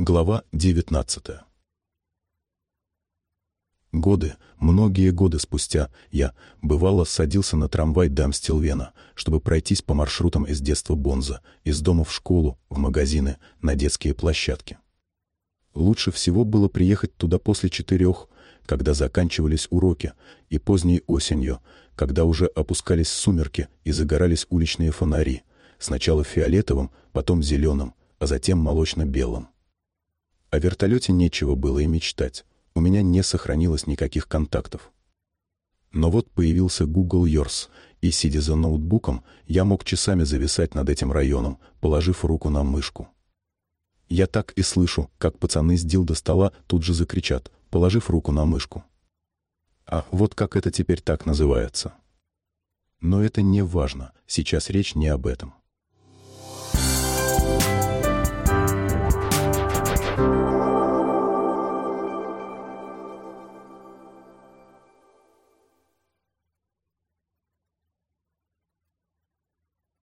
Глава 19 Годы, многие годы спустя, я, бывало, садился на трамвай Дамстилвена, чтобы пройтись по маршрутам из детства Бонза, из дома в школу, в магазины, на детские площадки. Лучше всего было приехать туда после четырех, когда заканчивались уроки, и поздней осенью, когда уже опускались сумерки и загорались уличные фонари, сначала фиолетовым, потом зеленым, а затем молочно-белым. О вертолете нечего было и мечтать. У меня не сохранилось никаких контактов. Но вот появился Google Yours, и, сидя за ноутбуком, я мог часами зависать над этим районом, положив руку на мышку. Я так и слышу, как пацаны с дил до стола тут же закричат, положив руку на мышку. А вот как это теперь так называется. Но это не важно, сейчас речь не об этом.